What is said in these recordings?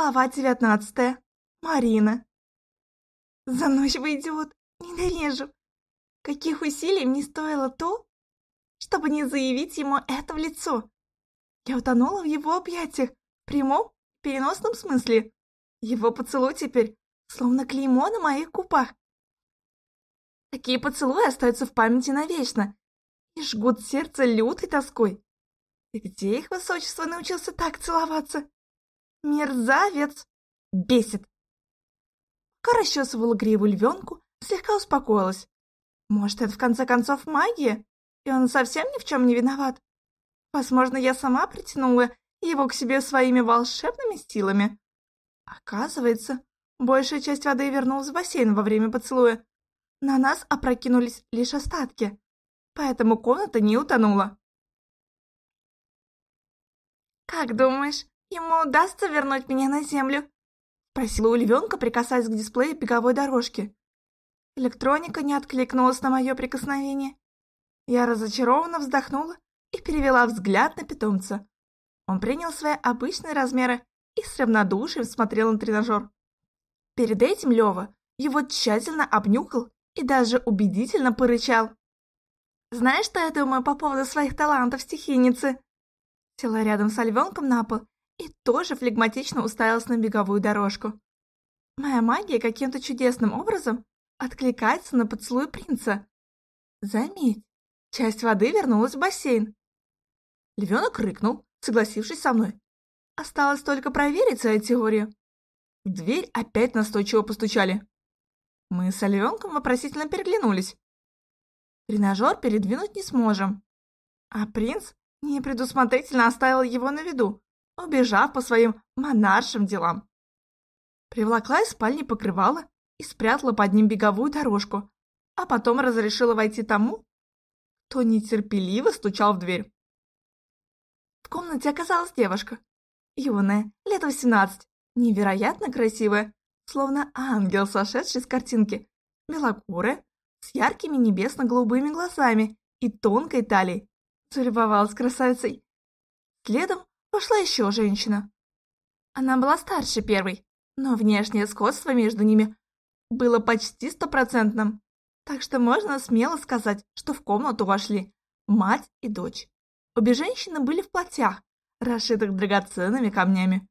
Глава девятнадцатая. Марина. Заносчивый идиот. Ненавижу. Каких усилий мне стоило то, чтобы не заявить ему это в лицо. Я утонула в его объятиях, в прямом переносном смысле. Его поцелуй теперь словно клеймо на моих губах. Такие поцелуи остаются в памяти навечно и жгут сердце лютой тоской. И где их высочество научился так целоваться? Мерзавец! Бесит! Пока расчесывала гриву львенку, слегка успокоилась. Может, это в конце концов магия, и он совсем ни в чем не виноват? Возможно, я сама притянула его к себе своими волшебными силами. Оказывается, большая часть воды вернулась в бассейн во время поцелуя. На нас опрокинулись лишь остатки, поэтому комната не утонула. «Как думаешь, ему удастся вернуть меня на землю?» Спросила у львенка, прикасаясь к дисплею беговой дорожки. Электроника не откликнулась на мое прикосновение. Я разочарованно вздохнула и перевела взгляд на питомца. Он принял свои обычные размеры и с равнодушием смотрел на тренажер. Перед этим Лева его тщательно обнюхал и даже убедительно порычал. «Знаешь, что я думаю по поводу своих талантов стихийницы?» Села рядом с львенком на пол и тоже флегматично уставилась на беговую дорожку. Моя магия каким-то чудесным образом откликается на поцелуй принца. Заметь, часть воды вернулась в бассейн. Львенок рыкнул, согласившись со мной. Осталось только проверить свою теорию. В дверь опять настойчиво постучали. Мы с львенком вопросительно переглянулись. Тренажер передвинуть не сможем. А принц непредусмотрительно оставил его на виду, убежав по своим монаршим делам. Привлекла из спальни покрывало и спрятала под ним беговую дорожку, а потом разрешила войти тому, кто нетерпеливо стучал в дверь. В комнате оказалась девушка, юная, лет восемнадцать, невероятно красивая, словно ангел, сошедший с картинки, белокурая, с яркими небесно-голубыми глазами и тонкой талией. Залюбовалась красавицей. Следом Пошла еще женщина. Она была старше первой, но внешнее сходство между ними было почти стопроцентным, так что можно смело сказать, что в комнату вошли мать и дочь. Обе женщины были в платьях, расшитых драгоценными камнями.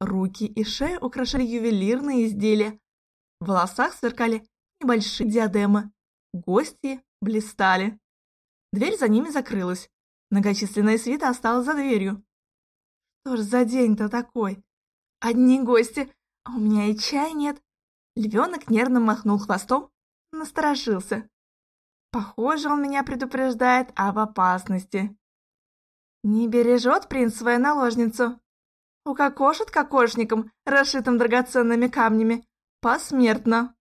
Руки и шею украшали ювелирные изделия. В волосах сверкали небольшие диадемы. Гости блистали. Дверь за ними закрылась. Многочисленная свита осталась за дверью. Что ж за день-то такой? Одни гости, а у меня и чая нет. Львенок нервно махнул хвостом, насторожился. Похоже, он меня предупреждает об опасности. Не бережет принц свою наложницу. Укокошит кокошником, расшитым драгоценными камнями, посмертно.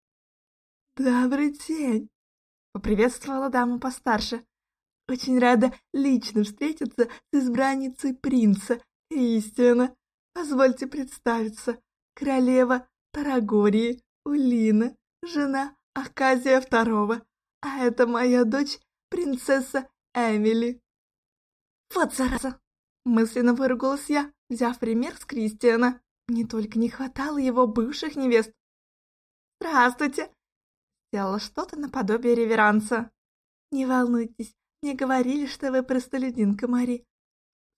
«Добрый день!» — поприветствовала дама постарше. «Очень рада лично встретиться с избранницей принца, Истина. Позвольте представиться. Королева Тарагории, Улина, жена Аказия II. А это моя дочь, принцесса Эмили. Вот зараза! Мысленно выругалась я, взяв пример с Кристиана. Не только не хватало его бывших невест. «Здравствуйте!» Сделала что-то наподобие реверанса. «Не волнуйтесь, мне говорили, что вы простолюдинка, Мари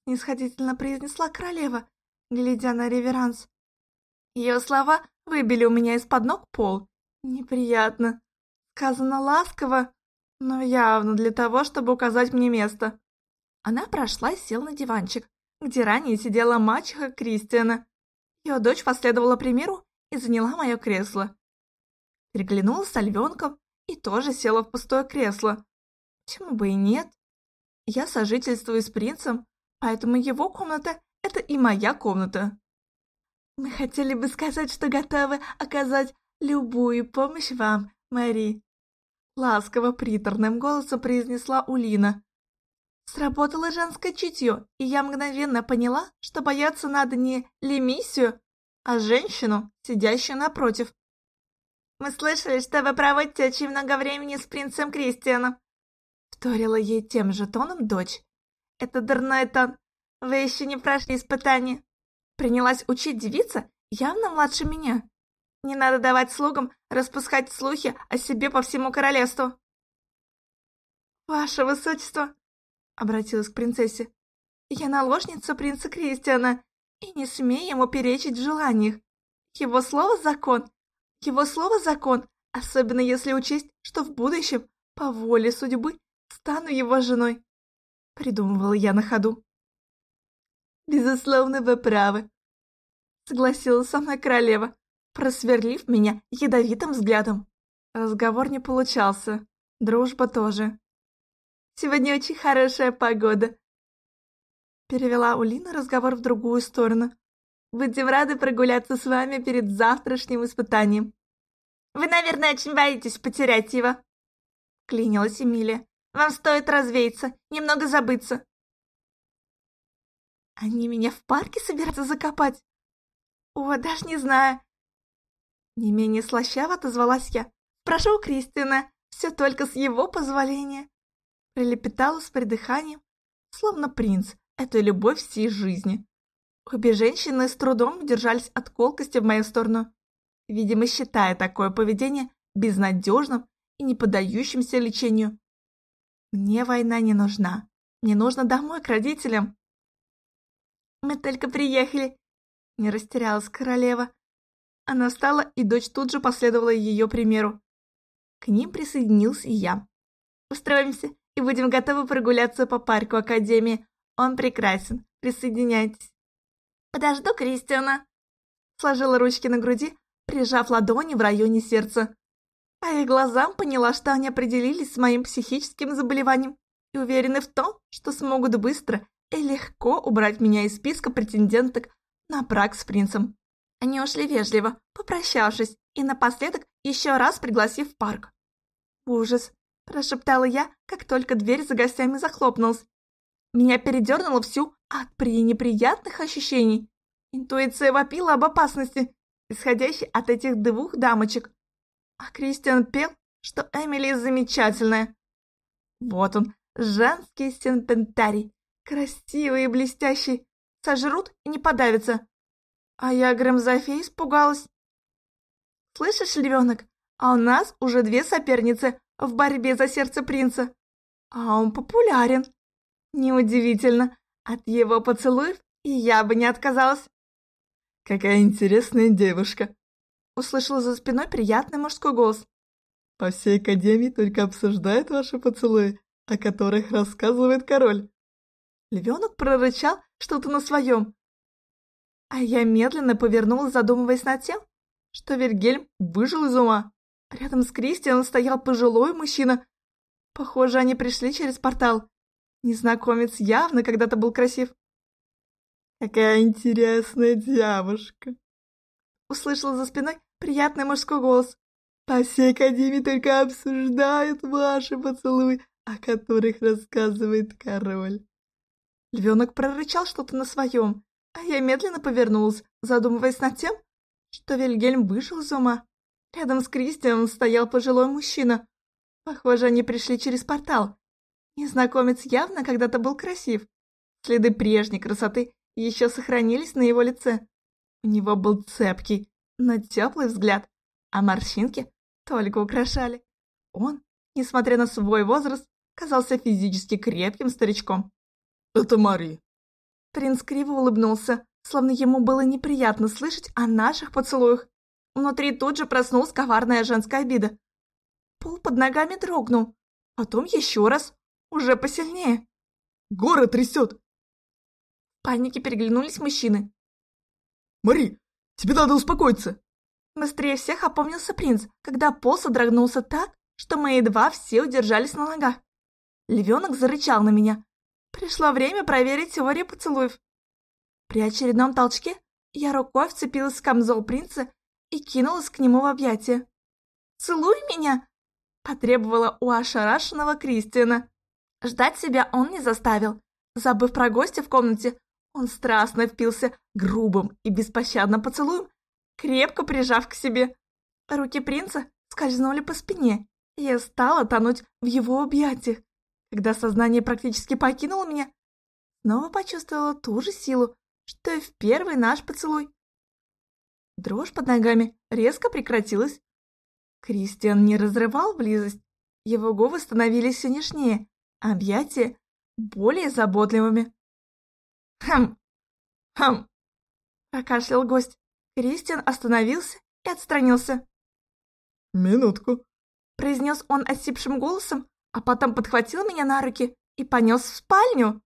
снисходительно произнесла королева, глядя на реверанс. Ее слова выбили у меня из-под ног пол. Неприятно. Сказано ласково, но явно для того, чтобы указать мне место. Она прошла и села на диванчик, где ранее сидела мачеха Кристиана. Ее дочь последовала примеру и заняла мое кресло. Переглянулась с львенком и тоже села в пустое кресло. Почему бы и нет? Я сожительствую с принцем, поэтому его комната – это и моя комната. Мы хотели бы сказать, что готовы оказать любую помощь вам, Мэри. Ласково приторным голосом произнесла Улина. Сработало женское чутье, и я мгновенно поняла, что бояться надо не Лемисию, а женщину, сидящую напротив. «Мы слышали, что вы проводите очень много времени с принцем Кристианом», вторила ей тем же тоном дочь. Это дурной тон. Вы еще не прошли испытание. Принялась учить девица, явно младше меня. Не надо давать слугам распускать слухи о себе по всему королевству. «Ваше высочество!» — обратилась к принцессе. «Я наложница принца Кристиана и не смею ему перечить в желаниях. Его слово — закон. Его слово — закон, особенно если учесть, что в будущем, по воле судьбы, стану его женой», — придумывала я на ходу. «Безусловно, вы правы», — согласилась со мной королева, просверлив меня ядовитым взглядом. Разговор не получался, дружба тоже. Сегодня очень хорошая погода. Перевела Улина разговор в другую сторону. Будем рады прогуляться с вами перед завтрашним испытанием. Вы, наверное, очень боитесь потерять его. Клинилась Эмилия. Вам стоит развеяться, немного забыться. Они меня в парке собираются закопать? О, даже не знаю. Не менее слащаво отозвалась я. Прошу, Кристина, все только с его позволения прилепетала с придыханием, словно принц, это любовь всей жизни. Обе женщины с трудом удержались от колкости в мою сторону, видимо, считая такое поведение безнадежным и не поддающимся лечению. Мне война не нужна. Мне нужно домой к родителям. Мы только приехали. Не растерялась королева. Она встала, и дочь тут же последовала ее примеру. К ним присоединился и я. Устроимся и будем готовы прогуляться по парку Академии. Он прекрасен. Присоединяйтесь. Подожду Кристиана. Сложила ручки на груди, прижав ладони в районе сердца. А их глазам поняла, что они определились с моим психическим заболеванием и уверены в том, что смогут быстро и легко убрать меня из списка претенденток на брак с принцем. Они ушли вежливо, попрощавшись, и напоследок еще раз пригласив в парк. Ужас, Прошептала я, как только дверь за гостями захлопнулась. Меня передернуло всю от пренеприятных ощущений. Интуиция вопила об опасности, исходящей от этих двух дамочек. А Кристиан пел, что Эмили замечательная. Вот он, женский сентентарий, красивый и блестящий, сожрут и не подавятся. А я Грэмзофей испугалась. Слышишь, львенок, а у нас уже две соперницы, в борьбе за сердце принца. А он популярен. Неудивительно, от его поцелуев и я бы не отказалась. «Какая интересная девушка!» Услышала за спиной приятный мужской голос. «По всей академии только обсуждают ваши поцелуи, о которых рассказывает король». Львенок прорычал что-то на своем. А я медленно повернулась, задумываясь над тем, что Вильгельм выжил из ума. Рядом с Кристианом стоял пожилой мужчина. Похоже, они пришли через портал. Незнакомец явно когда-то был красив. «Какая интересная девушка!» Услышал за спиной приятный мужской голос. «По всей академии только обсуждают ваши поцелуи, о которых рассказывает король». Львенок прорычал что-то на своем, а я медленно повернулась, задумываясь над тем, что Вильгельм вышел из ума. Рядом с Кристианом стоял пожилой мужчина. Похоже, они пришли через портал. Незнакомец явно когда-то был красив. Следы прежней красоты еще сохранились на его лице. У него был цепкий, но теплый взгляд, а морщинки только украшали. Он, несмотря на свой возраст, казался физически крепким старичком. «Это Мари». Принц криво улыбнулся, словно ему было неприятно слышать о наших поцелуях. Внутри тут же проснулась коварная женская обида. Пол под ногами дрогнул. Потом еще раз. Уже посильнее. Город трясет. В панике переглянулись мужчины. «Мари, тебе надо успокоиться!» Быстрее всех опомнился принц, когда пол содрогнулся так, что мы едва все удержались на ногах. Львенок зарычал на меня. Пришло время проверить теорию поцелуев. При очередном толчке я рукой вцепилась в камзол принца и кинулась к нему в объятия. «Целуй меня!» – потребовала у ошарашенного Кристиана. Ждать себя он не заставил. Забыв про гостя в комнате, он страстно впился грубым и беспощадным поцелуем, крепко прижав к себе. Руки принца скользнули по спине, и я стала тонуть в его объятиях. Когда сознание практически покинуло меня, снова почувствовала ту же силу, что и в первый наш поцелуй. дрожь под ногами резко прекратилась. Кристиан не разрывал близость, его губы становились все нежнее, объятия более заботливыми. «Хм! Хм!» – прокашлял гость. Кристиан остановился и отстранился. «Минутку», – произнес он осипшим голосом, а потом подхватил меня на руки и понес в спальню.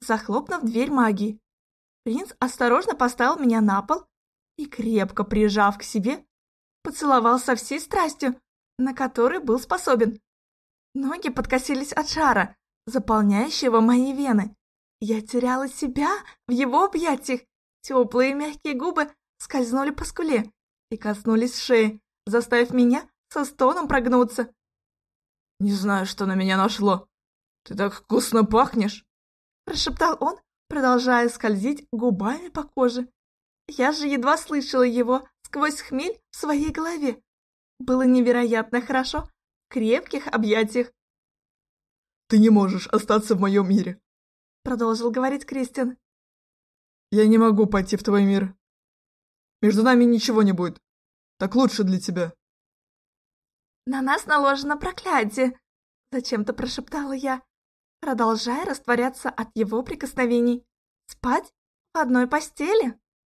Захлопнув дверь магии, принц осторожно поставил меня на пол и, крепко прижав к себе, поцеловал со всей страстью, на который был способен. Ноги подкосились от жара, заполняющего мои вены. Я теряла себя в его объятиях. Теплые мягкие губы скользнули по скуле и коснулись шеи, заставив меня со стоном прогнуться. «Не знаю, что на меня нашло. Ты так вкусно пахнешь!» Прошептал он, продолжая скользить губами по коже. Я же едва слышала его сквозь хмель в своей голове. Было невероятно хорошо в крепких объятиях. «Ты не можешь остаться в моем мире», — продолжил говорить Кристиан. «Я не могу пойти в твой мир. Между нами ничего не будет. Так лучше для тебя». «На нас наложено проклятие», — зачем-то прошептала я, продолжая растворяться от его прикосновений. «Спать в одной постели?»